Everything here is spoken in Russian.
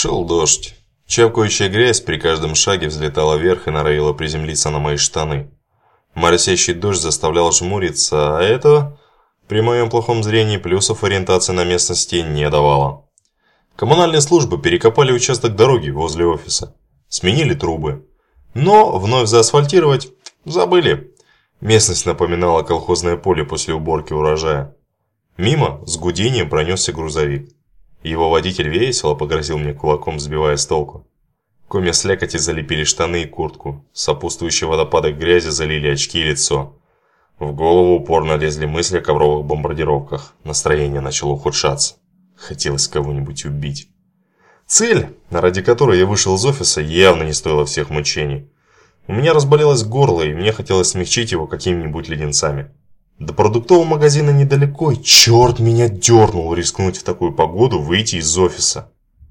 Шел дождь. Чавкающая грязь при каждом шаге взлетала вверх и норовила приземлиться на мои штаны. Моросящий дождь заставлял жмуриться, а это, при моем плохом зрении, плюсов ориентации на местности не давало. Коммунальные службы перекопали участок дороги возле офиса, сменили трубы. Но вновь заасфальтировать забыли. Местность напоминала колхозное поле после уборки урожая. Мимо с гудением пронесся грузовик. Его водитель весело погрозил мне кулаком, сбивая с толку. Комья слякоти залепили штаны и куртку. Сопутствующие водопады грязи залили очки и лицо. В голову упорно лезли мысли о ковровых бомбардировках. Настроение начало ухудшаться. Хотелось кого-нибудь убить. Цель, ради которой я вышел из офиса, явно не стоила всех мучений. У меня разболелось горло, и мне хотелось смягчить его какими-нибудь леденцами. До продуктового магазина недалеко, и черт меня дернул рискнуть в такую погоду выйти из офиса.